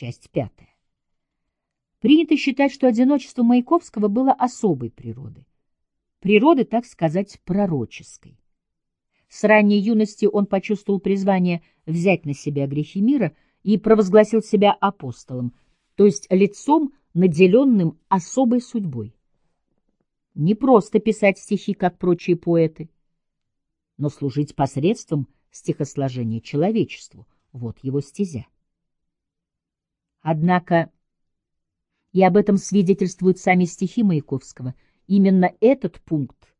Часть пятая. Принято считать, что одиночество Маяковского было особой природы. Природы, так сказать, пророческой. С ранней юности он почувствовал призвание взять на себя грехи мира и провозгласил себя апостолом, то есть лицом, наделенным особой судьбой. Не просто писать стихи, как прочие поэты, но служить посредством стихосложения человечеству — вот его стезя. Однако, и об этом свидетельствуют сами стихи Маяковского, именно этот пункт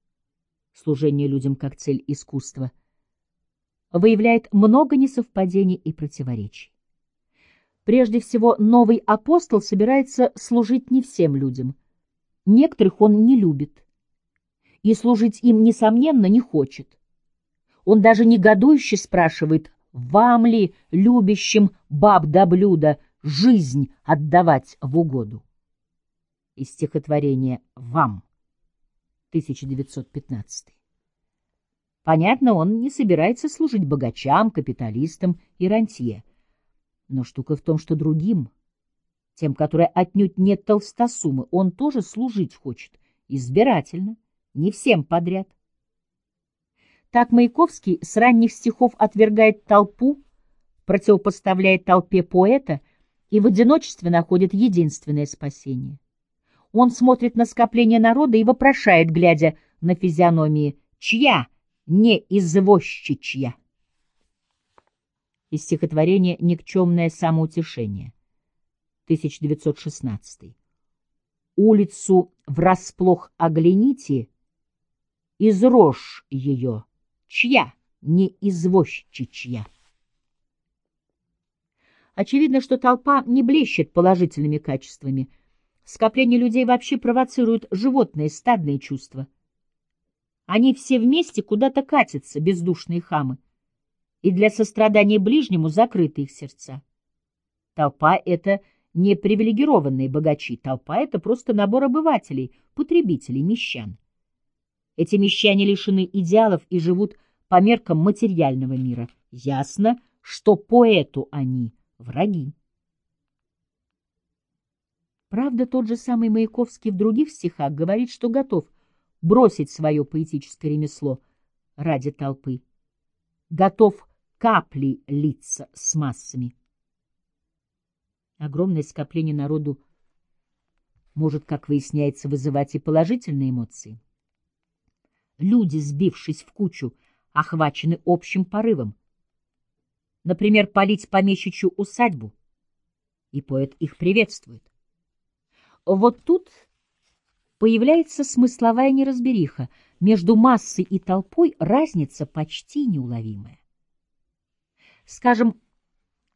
служение людям как цель искусства, выявляет много несовпадений и противоречий. Прежде всего, новый апостол собирается служить не всем людям. Некоторых он не любит. И служить им, несомненно, не хочет. Он даже негодующе спрашивает, вам ли, любящим баб да блюда, жизнь отдавать в угоду? Из стихотворения «Вам» 1915. Понятно, он не собирается служить богачам, капиталистам и рантье. Но штука в том, что другим, тем, которые отнюдь нет толстосумы, он тоже служить хочет, избирательно, не всем подряд. Так Маяковский с ранних стихов отвергает толпу, противопоставляет толпе поэта и в одиночестве находит единственное спасение — он смотрит на скопление народа и вопрошает, глядя на физиономии, чья, не извозчичья. Из стихотворения «Никчемное самоутешение», 1916. Улицу врасплох огляните, из рожь ее, чья, не извозчичья. Очевидно, что толпа не блещет положительными качествами – Скопление людей вообще провоцирует животные стадные чувства. Они все вместе куда-то катятся, бездушные хамы, и для сострадания ближнему закрыты их сердца. Толпа — это не привилегированные богачи, толпа — это просто набор обывателей, потребителей, мещан. Эти мещане лишены идеалов и живут по меркам материального мира. Ясно, что поэту они враги. Правда, тот же самый Маяковский в других стихах говорит, что готов бросить свое поэтическое ремесло ради толпы, готов капли литься с массами. Огромное скопление народу может, как выясняется, вызывать и положительные эмоции. Люди, сбившись в кучу, охвачены общим порывом. Например, полить помещичью усадьбу, и поэт их приветствует. Вот тут появляется смысловая неразбериха. Между массой и толпой разница почти неуловимая. Скажем,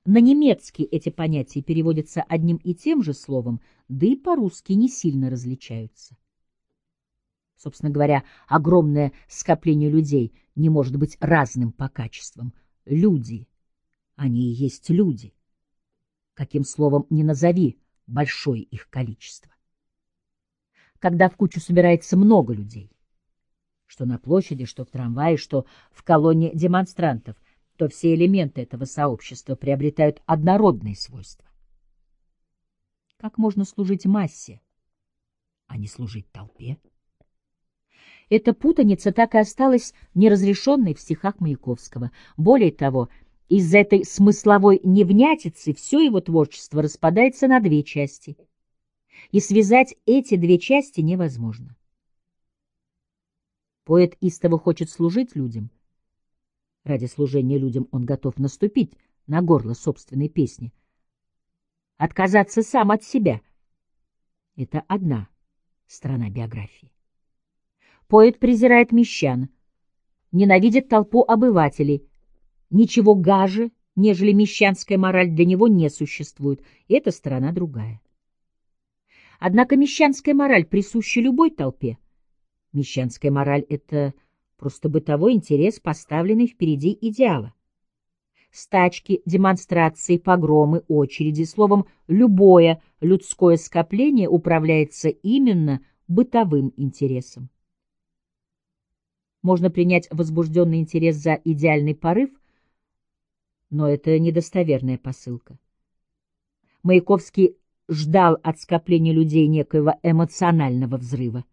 на немецкий эти понятия переводятся одним и тем же словом, да и по-русски не сильно различаются. Собственно говоря, огромное скопление людей не может быть разным по качествам. Люди, они и есть люди. Каким словом не назови, большое их количество. Когда в кучу собирается много людей, что на площади, что в трамвае, что в колонне демонстрантов, то все элементы этого сообщества приобретают однородные свойства. Как можно служить массе, а не служить толпе? Эта путаница так и осталась неразрешенной в стихах Маяковского. Более того, из этой смысловой невнятицы все его творчество распадается на две части, и связать эти две части невозможно. Поэт истово хочет служить людям. Ради служения людям он готов наступить на горло собственной песни. Отказаться сам от себя — это одна сторона биографии. Поэт презирает мещан, ненавидит толпу обывателей — Ничего гаже, нежели мещанская мораль, для него не существует, и это сторона другая. Однако мещанская мораль присуща любой толпе. Мещанская мораль — это просто бытовой интерес, поставленный впереди идеала. Стачки, демонстрации, погромы, очереди, словом, любое людское скопление управляется именно бытовым интересом. Можно принять возбужденный интерес за идеальный порыв — но это недостоверная посылка. Маяковский ждал от скопления людей некоего эмоционального взрыва,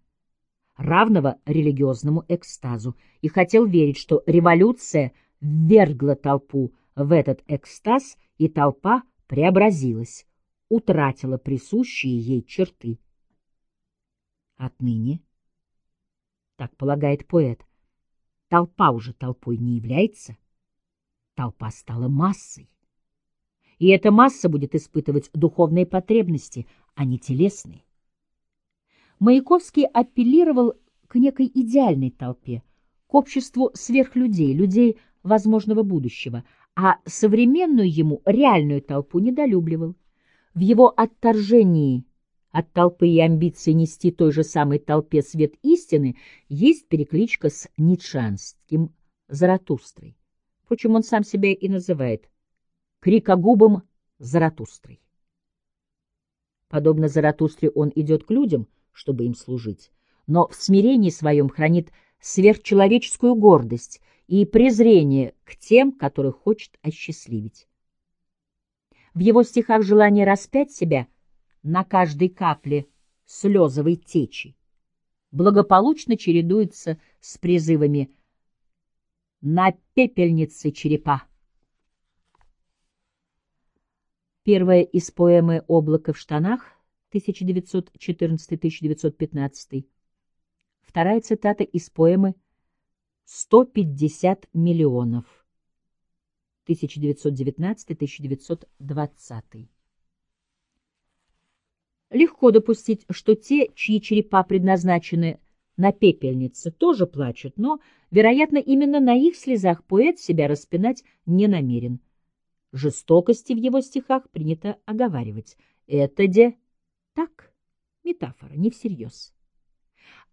равного религиозному экстазу, и хотел верить, что революция ввергла толпу в этот экстаз, и толпа преобразилась, утратила присущие ей черты. Отныне, так полагает поэт, толпа уже толпой не является, толпа стала массой. И эта масса будет испытывать духовные потребности, а не телесные. Маяковский апеллировал к некой идеальной толпе, к обществу сверхлюдей, людей возможного будущего, а современную ему реальную толпу недолюбливал. В его отторжении от толпы и амбиции нести той же самой толпе свет истины есть перекличка с ницшанским Заратустрой. Впрочем, он сам себя и называет крикогубом Заратустрой. Подобно Заратустре он идет к людям, чтобы им служить, но в смирении своем хранит сверхчеловеческую гордость и презрение к тем, которых хочет осчастливить. В его стихах желание распять себя на каждой капле слезовой течи благополучно чередуется с призывами «на пепельнице черепа». Первая из поэмы «Облако в штанах» 1914-1915. Вторая цитата из поэмы «150 миллионов» 1919-1920. Легко допустить, что те, чьи черепа предназначены на пепельнице, тоже плачут, но, вероятно, именно на их слезах поэт себя распинать не намерен. Жестокости в его стихах принято оговаривать. Это де так, метафора, не всерьез.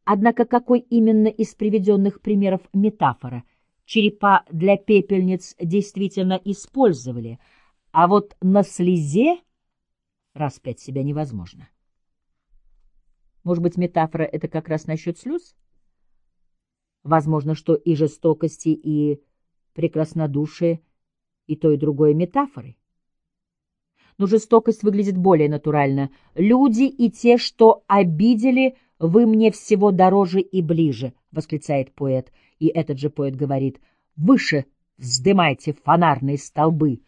Однако какой именно из приведенных примеров метафора – черепа для пепельниц действительно использовали, а вот на слезе распять себя невозможно. Может быть, метафора — это как раз насчет слез? Возможно, что и жестокости, и прекраснодушие, и то, и другое метафоры. Но жестокость выглядит более натурально. «Люди и те, что обидели, вы мне всего дороже и ближе», — восклицает поэт, — и этот же поэт говорит «Выше вздымайте фонарные столбы,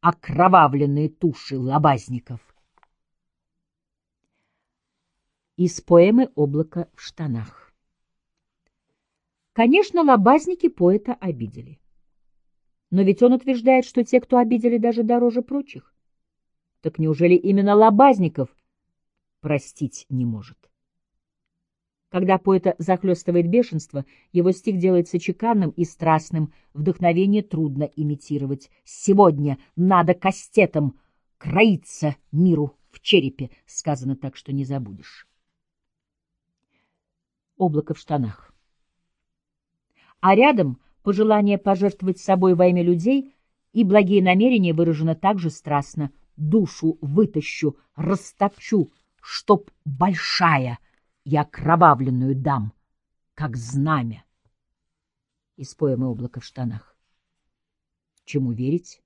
окровавленные туши лобазников». Из поэмы «Облако в штанах». Конечно, лобазники поэта обидели. Но ведь он утверждает, что те, кто обидели, даже дороже прочих. Так неужели именно лобазников простить не может? Когда поэта захлестывает бешенство, его стих делается чеканным и страстным, вдохновение трудно имитировать. «Сегодня надо кастетом кроиться миру в черепе», сказано так, что не забудешь. Облако в штанах. А рядом пожелание пожертвовать собой во имя людей и благие намерения выражено также страстно. «Душу вытащу, растопчу, чтоб большая» я кровавленную дам, как знамя. Из поэмы «Облако в штанах». Чему верить?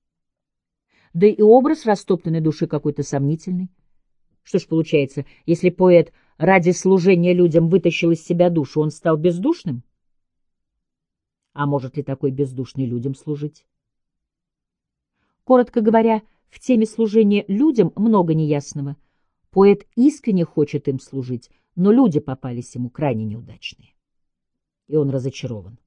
Да и образ растоптанной души какой-то сомнительный. Что ж получается, если поэт ради служения людям вытащил из себя душу, он стал бездушным? А может ли такой бездушный людям служить? Коротко говоря, в теме служения людям много неясного. Поэт искренне хочет им служить, но люди попались ему крайне неудачные. И он разочарован.